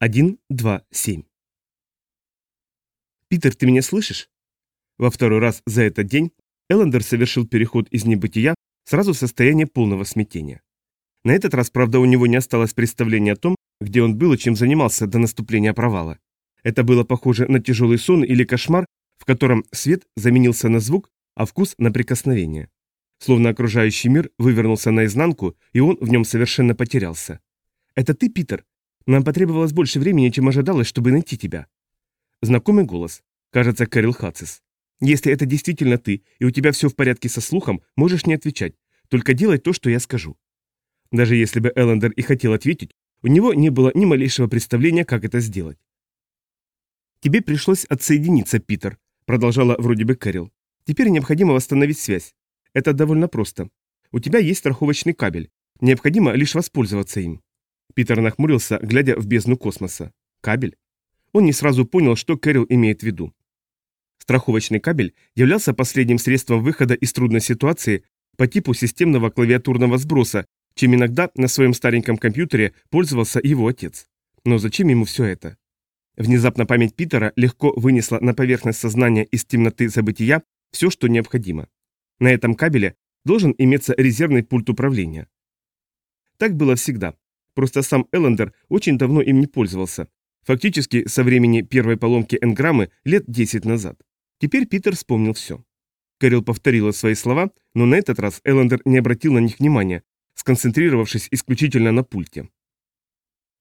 1, 2, 7. «Питер, ты меня слышишь?» Во второй раз за этот день Эллендер совершил переход из небытия сразу в состояние полного смятения. На этот раз, правда, у него не осталось представления о том, где он был и чем занимался до наступления провала. Это было похоже на тяжелый сон или кошмар, в котором свет заменился на звук, а вкус на прикосновение. Словно окружающий мир вывернулся наизнанку, и он в нем совершенно потерялся. «Это ты, Питер? Нам потребовалось больше времени, чем ожидалось, чтобы найти тебя». Знакомый голос. Кажется, Кэрил Хацис. «Если это действительно ты, и у тебя все в порядке со слухом, можешь не отвечать. Только делай то, что я скажу». Даже если бы Эллендер и хотел ответить, у него не было ни малейшего представления, как это сделать. «Тебе пришлось отсоединиться, Питер», — продолжала вроде бы Кэрил. «Теперь необходимо восстановить связь. Это довольно просто. У тебя есть страховочный кабель. Необходимо лишь воспользоваться им». Питер нахмурился, глядя в бездну космоса. «Кабель?» Он не сразу понял, что Кэрил имеет в виду. Страховочный кабель являлся последним средством выхода из трудной ситуации по типу системного клавиатурного сброса, чем иногда на своем стареньком компьютере пользовался его отец. Но зачем ему все это? Внезапно память Питера легко вынесла на поверхность сознания из темноты забытия все, что необходимо. На этом кабеле должен иметься резервный пульт управления. Так было всегда. Просто сам Эллендер очень давно им не пользовался. Фактически со времени первой поломки энграммы лет 10 назад. Теперь Питер вспомнил все. Кэрил повторила свои слова, но на этот раз Эллендер не обратил на них внимания, сконцентрировавшись исключительно на пульте.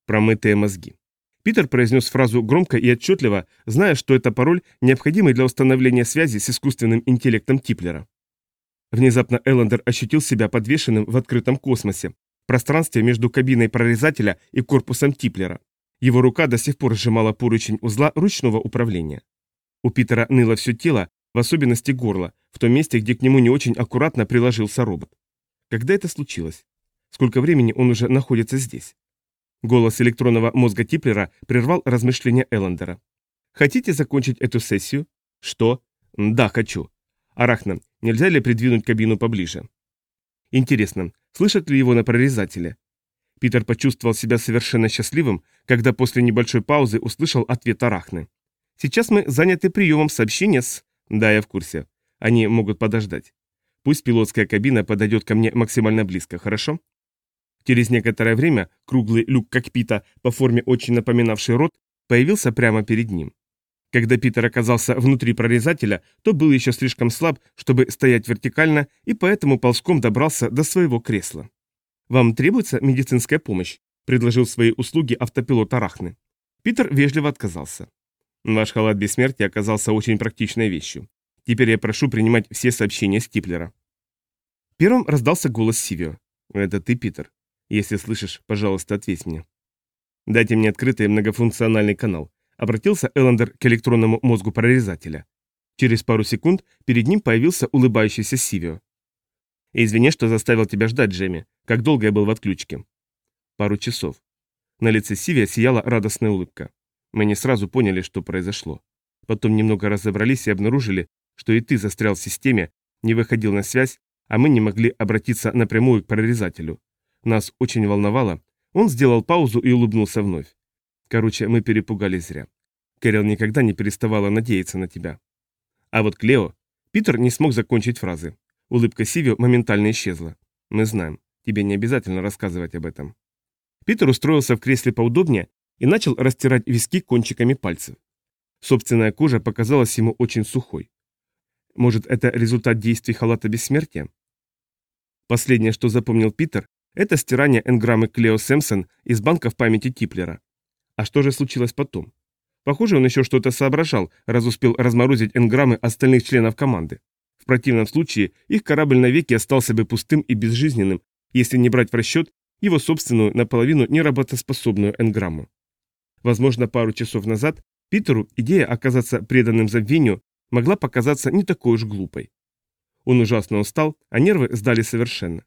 Промытые мозги. Питер произнес фразу громко и отчетливо, зная, что это пароль, необходимый для установления связи с искусственным интеллектом Типлера. Внезапно Эллендер ощутил себя подвешенным в открытом космосе, пространстве между кабиной прорезателя и корпусом Типлера. Его рука до сих пор сжимала поручень узла ручного управления. У Питера ныло все тело, в особенности горло, в том месте, где к нему не очень аккуратно приложился робот. Когда это случилось? Сколько времени он уже находится здесь? Голос электронного мозга Типлера прервал размышления Эллендера. «Хотите закончить эту сессию?» «Что?» «Да, хочу». «Арахна, нельзя ли придвинуть кабину поближе?» «Интересно, слышат ли его на прорезателе?» Питер почувствовал себя совершенно счастливым, когда после небольшой паузы услышал ответ Арахны. «Сейчас мы заняты приемом сообщения с...» «Да, я в курсе. Они могут подождать. Пусть пилотская кабина подойдет ко мне максимально близко, хорошо?» Через некоторое время круглый люк кокпита, по форме очень напоминавший рот, появился прямо перед ним. Когда Питер оказался внутри прорезателя, то был еще слишком слаб, чтобы стоять вертикально, и поэтому ползком добрался до своего кресла. «Вам требуется медицинская помощь?» – предложил свои услуги автопилот Арахны. Питер вежливо отказался. «Ваш халат бессмертия оказался очень практичной вещью. Теперь я прошу принимать все сообщения Стиплера». Первым раздался голос Сивио. «Это ты, Питер?» Если слышишь, пожалуйста, ответь мне. Дайте мне открытый многофункциональный канал. Обратился Эллендер к электронному мозгу прорезателя. Через пару секунд перед ним появился улыбающийся Сивио. «Извини, что заставил тебя ждать, Джемми. Как долго я был в отключке?» «Пару часов». На лице Сивия сияла радостная улыбка. Мы не сразу поняли, что произошло. Потом немного разобрались и обнаружили, что и ты застрял в системе, не выходил на связь, а мы не могли обратиться напрямую к прорезателю. Нас очень волновало. Он сделал паузу и улыбнулся вновь. Короче, мы перепугались зря. Кэрил никогда не переставала надеяться на тебя. А вот Клео... Питер не смог закончить фразы. Улыбка Сивио моментально исчезла. Мы знаем. Тебе не обязательно рассказывать об этом. Питер устроился в кресле поудобнее и начал растирать виски кончиками пальцев. Собственная кожа показалась ему очень сухой. Может, это результат действий халата бессмертия? Последнее, что запомнил Питер, это стирание энграммы Клео Сэмпсон из банков памяти Типлера. А что же случилось потом? Похоже, он еще что-то соображал, раз успел разморозить энграммы остальных членов команды. В противном случае их корабль навеки остался бы пустым и безжизненным, если не брать в расчет его собственную наполовину неработоспособную энграмму. Возможно, пару часов назад Питеру идея оказаться преданным забвению могла показаться не такой уж глупой. Он ужасно устал, а нервы сдали совершенно.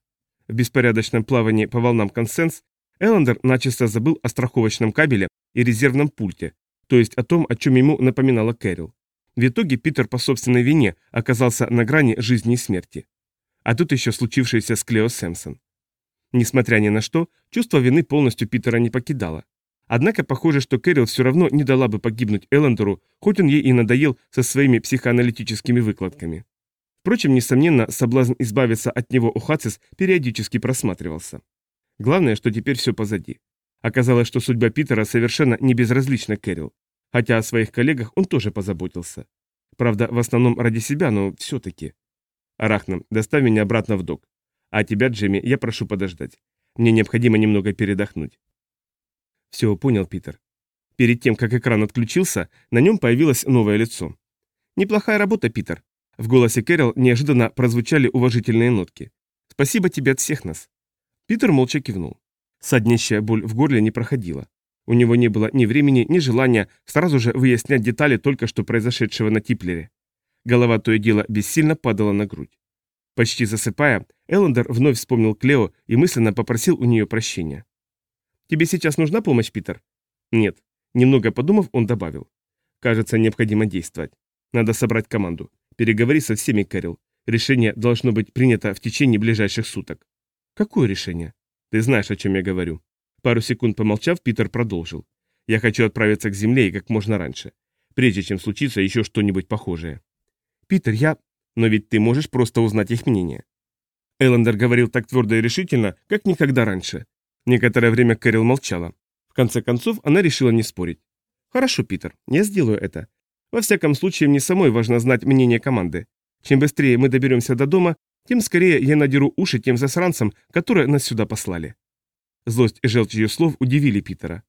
В беспорядочном плавании по волнам консенс Эллендер начисто забыл о страховочном кабеле и резервном пульте, то есть о том, о чем ему напоминала Кэрил. В итоге Питер по собственной вине оказался на грани жизни и смерти. А тут еще случившееся с Клео Сэмпсон. Несмотря ни на что, чувство вины полностью Питера не покидало. Однако похоже, что Кэрил все равно не дала бы погибнуть Эллендеру, хоть он ей и надоел со своими психоаналитическими выкладками. Впрочем, несомненно, соблазн избавиться от него у Хацис периодически просматривался. Главное, что теперь все позади. Оказалось, что судьба Питера совершенно не безразлична Кэрил, хотя о своих коллегах он тоже позаботился. Правда, в основном ради себя, но все-таки. Арахна, доставь меня обратно в док. А тебя, Джемми, я прошу подождать. Мне необходимо немного передохнуть. Все, понял Питер. Перед тем, как экран отключился, на нем появилось новое лицо. Неплохая работа, Питер. В голосе Кэрол неожиданно прозвучали уважительные нотки. Спасибо тебе от всех нас. Питер молча кивнул. Саднищая боль в горле не проходила. У него не было ни времени, ни желания сразу же выяснять детали только что произошедшего на Типлере. Голова то и дело бессильно падала на грудь. Почти засыпая, Эллендер вновь вспомнил Клео и мысленно попросил у нее прощения. «Тебе сейчас нужна помощь, Питер?» «Нет». Немного подумав, он добавил. «Кажется, необходимо действовать. Надо собрать команду. Переговори со всеми, Кэрил. Решение должно быть принято в течение ближайших суток». «Какое решение?» «Ты знаешь, о чем я говорю». Пару секунд помолчав, Питер продолжил. «Я хочу отправиться к Земле и как можно раньше, прежде чем случится еще что-нибудь похожее». «Питер, я...» «Но ведь ты можешь просто узнать их мнение». Эллендер говорил так твердо и решительно, как никогда раньше. Некоторое время Кэрил молчала. В конце концов, она решила не спорить. «Хорошо, Питер, я сделаю это. Во всяком случае, мне самой важно знать мнение команды. Чем быстрее мы доберемся до дома, тем скорее я надеру уши тем засранцам, которые нас сюда послали». Злость и желчь ее слов удивили Питера.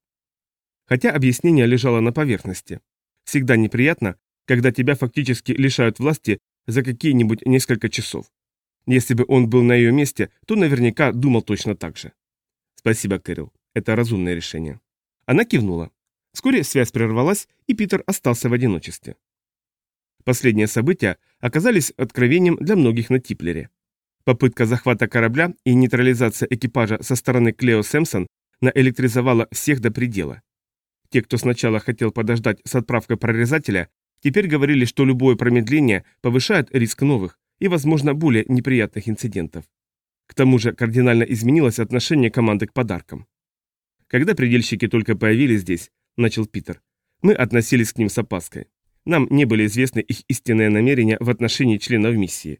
Хотя объяснение лежало на поверхности. Всегда неприятно, когда тебя фактически лишают власти за какие-нибудь несколько часов. Если бы он был на ее месте, то наверняка думал точно так же. Спасибо, Кэрил. Это разумное решение. Она кивнула. Вскоре связь прервалась, и Питер остался в одиночестве. Последние события оказались откровением для многих на Типлере. Попытка захвата корабля и нейтрализация экипажа со стороны Клео Сэмпсон наэлектризовала всех до предела. Те, кто сначала хотел подождать с отправкой прорезателя, теперь говорили, что любое промедление повышает риск новых и, возможно, более неприятных инцидентов. К тому же кардинально изменилось отношение команды к подаркам. Когда предельщики только появились здесь, начал Питер, мы относились к ним с опаской. Нам не были известны их истинные намерения в отношении членов миссии.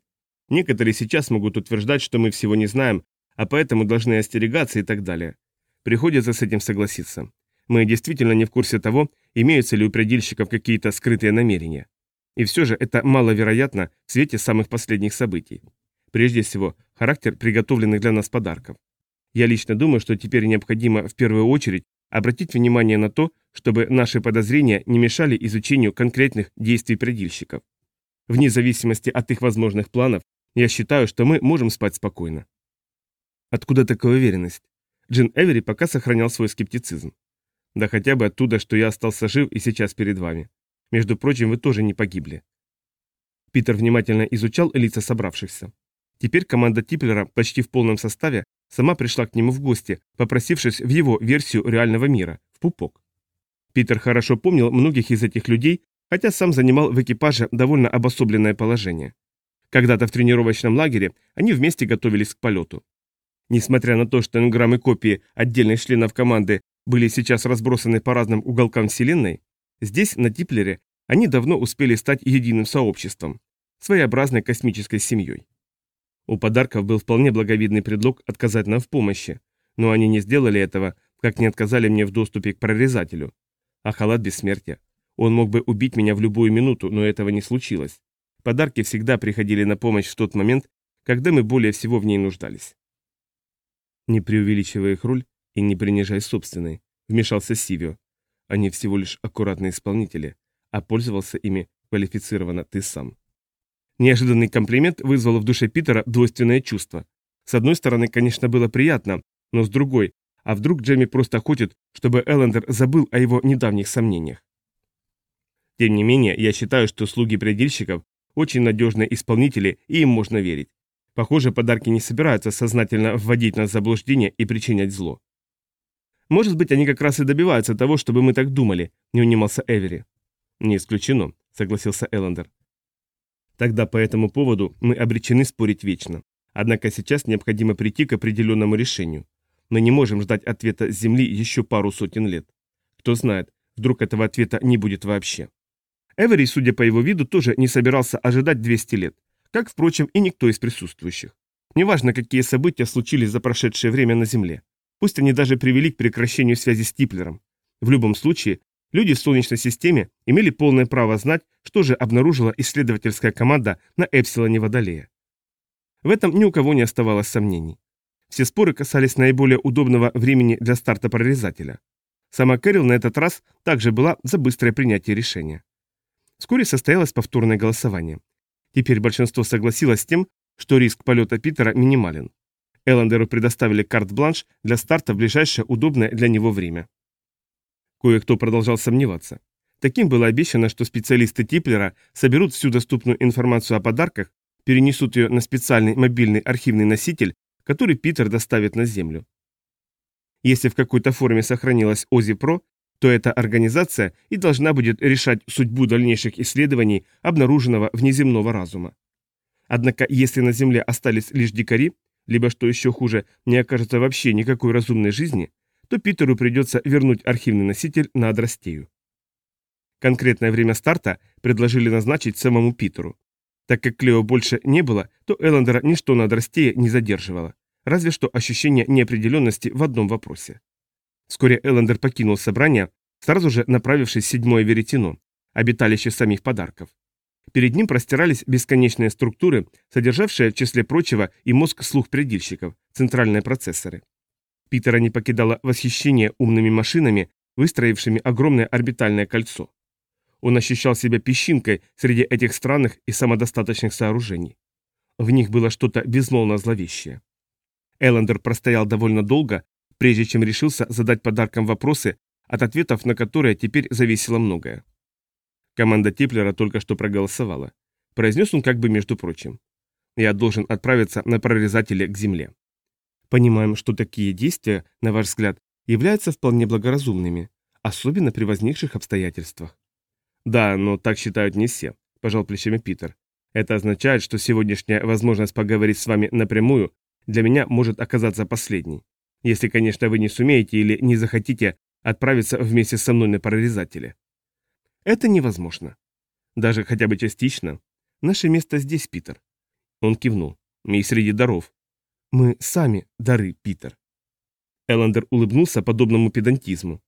Некоторые сейчас могут утверждать, что мы всего не знаем, а поэтому должны остерегаться и так далее. Приходится с этим согласиться. Мы действительно не в курсе того, имеются ли у предельщиков какие-то скрытые намерения. И все же это маловероятно в свете самых последних событий. Прежде всего, характер приготовленных для нас подарков. Я лично думаю, что теперь необходимо в первую очередь обратить внимание на то, чтобы наши подозрения не мешали изучению конкретных действий предельщиков. Вне зависимости от их возможных планов, я считаю, что мы можем спать спокойно. Откуда такая уверенность? Джин Эвери пока сохранял свой скептицизм. Да хотя бы оттуда, что я остался жив и сейчас перед вами. Между прочим, вы тоже не погибли. Питер внимательно изучал лица собравшихся. Теперь команда Типлера почти в полном составе сама пришла к нему в гости, попросившись в его версию реального мира, в пупок. Питер хорошо помнил многих из этих людей, хотя сам занимал в экипаже довольно обособленное положение. Когда-то в тренировочном лагере они вместе готовились к полету. Несмотря на то, что энграммы копии отдельных членов команды были сейчас разбросаны по разным уголкам Вселенной, здесь, на Типлере, они давно успели стать единым сообществом, своеобразной космической семьей. У подарков был вполне благовидный предлог отказать нам в помощи, но они не сделали этого, как не отказали мне в доступе к прорезателю. А халат бессмертия. Он мог бы убить меня в любую минуту, но этого не случилось. Подарки всегда приходили на помощь в тот момент, когда мы более всего в ней нуждались. Не преувеличивая их роль и не принижая собственной, вмешался Сивио. Они всего лишь аккуратные исполнители, а пользовался ими квалифицированно ты сам. Неожиданный комплимент вызвал в душе Питера двойственное чувство. С одной стороны, конечно, было приятно, но с другой, а вдруг Джемми просто хочет, чтобы Эллендер забыл о его недавних сомнениях. Тем не менее, я считаю, что слуги предельщиков очень надежные исполнители, и им можно верить. Похоже, подарки не собираются сознательно вводить нас в заблуждение и причинять зло. Может быть, они как раз и добиваются того, чтобы мы так думали, не унимался Эвери. Не исключено, согласился Эллендер. Тогда по этому поводу мы обречены спорить вечно. Однако сейчас необходимо прийти к определенному решению. Мы не можем ждать ответа с Земли еще пару сотен лет. Кто знает, вдруг этого ответа не будет вообще. Эвери, судя по его виду, тоже не собирался ожидать 200 лет, как, впрочем, и никто из присутствующих. Неважно, какие события случились за прошедшее время на Земле. Пусть они даже привели к прекращению связи с Типлером. В любом случае, люди в Солнечной системе имели полное право знать, что же обнаружила исследовательская команда на Эпсилоне Водолея. В этом ни у кого не оставалось сомнений. Все споры касались наиболее удобного времени для старта прорезателя. Сама Кэрил на этот раз также была за быстрое принятие решения. Вскоре состоялось повторное голосование. Теперь большинство согласилось с тем, что риск полета Питера минимален. Эллендеру предоставили карт-бланш для старта в ближайшее удобное для него время. Кое-кто продолжал сомневаться. Таким было обещано, что специалисты Типлера соберут всю доступную информацию о подарках, перенесут ее на специальный мобильный архивный носитель, который Питер доставит на Землю. Если в какой-то форме сохранилась ОЗИ Про, то эта организация и должна будет решать судьбу дальнейших исследований обнаруженного внеземного разума. Однако, если на Земле остались лишь дикари, либо, что еще хуже, не окажется вообще никакой разумной жизни, то Питеру придется вернуть архивный носитель на Адрастею. Конкретное время старта предложили назначить самому Питеру. Так как Клео больше не было, то Эллендера ничто на Адрастее не задерживало, разве что ощущение неопределенности в одном вопросе. Вскоре Эллендер покинул собрание, сразу же направившись в седьмое веретено, обиталище самих подарков. Перед ним простирались бесконечные структуры, содержавшие, в числе прочего, и мозг-слух предельщиков, центральные процессоры. Питера не покидало восхищение умными машинами, выстроившими огромное орбитальное кольцо. Он ощущал себя песчинкой среди этих странных и самодостаточных сооружений. В них было что-то безмолвно зловещее. Эллендер простоял довольно долго, прежде чем решился задать подаркам вопросы, от ответов на которые теперь зависело многое. Команда Типлера только что проголосовала. Произнес он как бы между прочим. Я должен отправиться на прорезателе к земле. Понимаем, что такие действия, на ваш взгляд, являются вполне благоразумными, особенно при возникших обстоятельствах. Да, но так считают не все, пожал плечами Питер. Это означает, что сегодняшняя возможность поговорить с вами напрямую для меня может оказаться последней. Если, конечно, вы не сумеете или не захотите отправиться вместе со мной на прорезателе. Это невозможно. Даже хотя бы частично. Наше место здесь, Питер. Он кивнул. И среди даров. Мы сами дары, Питер. Эллендер улыбнулся подобному педантизму.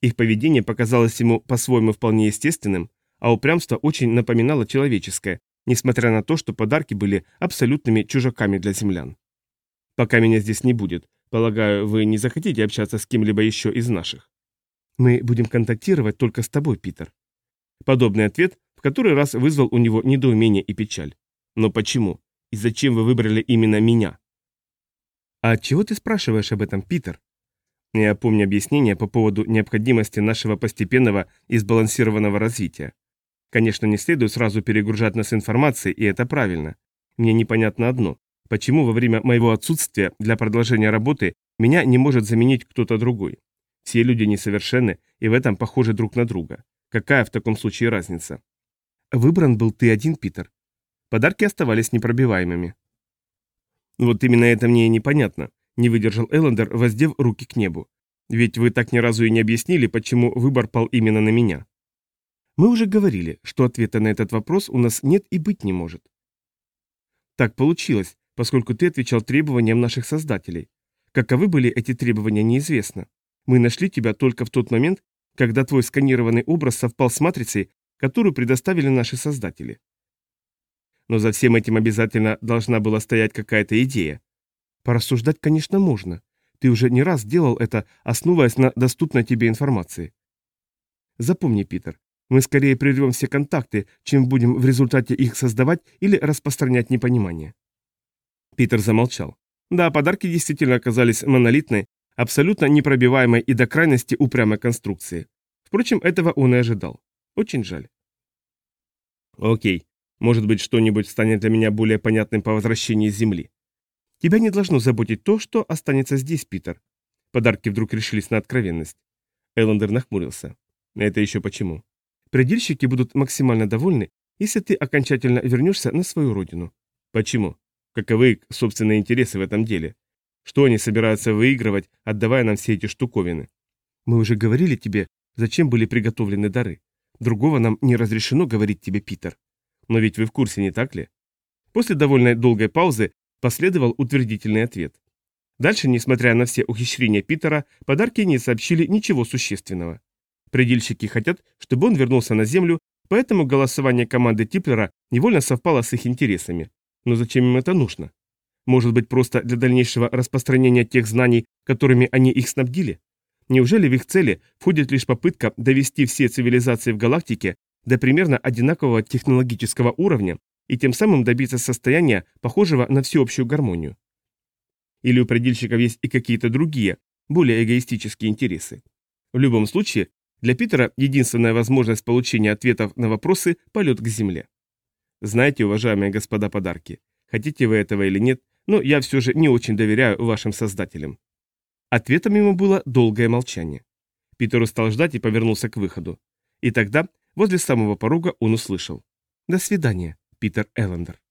Их поведение показалось ему по-своему вполне естественным, а упрямство очень напоминало человеческое, несмотря на то, что подарки были абсолютными чужаками для землян. «Пока меня здесь не будет, полагаю, вы не захотите общаться с кем-либо еще из наших?» «Мы будем контактировать только с тобой, Питер», Подобный ответ в который раз вызвал у него недоумение и печаль. Но почему? И зачем вы выбрали именно меня? А чего ты спрашиваешь об этом, Питер? Я помню объяснение по поводу необходимости нашего постепенного и сбалансированного развития. Конечно, не следует сразу перегружать нас информацией, и это правильно. Мне непонятно одно. Почему во время моего отсутствия для продолжения работы меня не может заменить кто-то другой? Все люди несовершенны и в этом похожи друг на друга. Какая в таком случае разница? Выбран был ты один, Питер. Подарки оставались непробиваемыми. Вот именно это мне и непонятно, не выдержал Эллендер, воздев руки к небу. Ведь вы так ни разу и не объяснили, почему выбор пал именно на меня. Мы уже говорили, что ответа на этот вопрос у нас нет и быть не может. Так получилось, поскольку ты отвечал требованиям наших создателей. Каковы были эти требования, неизвестно. Мы нашли тебя только в тот момент, когда твой сканированный образ совпал с матрицей, которую предоставили наши создатели. Но за всем этим обязательно должна была стоять какая-то идея. Порассуждать, конечно, можно. Ты уже не раз делал это, основываясь на доступной тебе информации. Запомни, Питер, мы скорее прервем все контакты, чем будем в результате их создавать или распространять непонимание. Питер замолчал. Да, подарки действительно оказались монолитной, абсолютно непробиваемой и до крайности упрямой конструкции. Впрочем, этого он и ожидал. Очень жаль. Окей, может быть, что-нибудь станет для меня более понятным по возвращении с Земли. Тебя не должно заботить то, что останется здесь, Питер. Подарки вдруг решились на откровенность. Эллендер нахмурился. Это еще почему? Предельщики будут максимально довольны, если ты окончательно вернешься на свою родину. Почему? Каковы собственные интересы в этом деле? Что они собираются выигрывать, отдавая нам все эти штуковины? Мы уже говорили тебе, Зачем были приготовлены дары? Другого нам не разрешено говорить тебе, Питер. Но ведь вы в курсе, не так ли? После довольно долгой паузы последовал утвердительный ответ. Дальше, несмотря на все ухищрения Питера, подарки не сообщили ничего существенного. Предельщики хотят, чтобы он вернулся на Землю, поэтому голосование команды Типлера невольно совпало с их интересами. Но зачем им это нужно? Может быть, просто для дальнейшего распространения тех знаний, которыми они их снабдили? Неужели в их цели входит лишь попытка довести все цивилизации в галактике до примерно одинакового технологического уровня и тем самым добиться состояния, похожего на всеобщую гармонию? Или у предельщиков есть и какие-то другие, более эгоистические интересы? В любом случае, для Питера единственная возможность получения ответов на вопросы – полет к Земле. Знаете, уважаемые господа подарки, хотите вы этого или нет, но я все же не очень доверяю вашим создателям. Ответом ему было долгое молчание. Питер устал ждать и повернулся к выходу. И тогда, возле самого порога, он услышал. «До свидания, Питер Эллендер».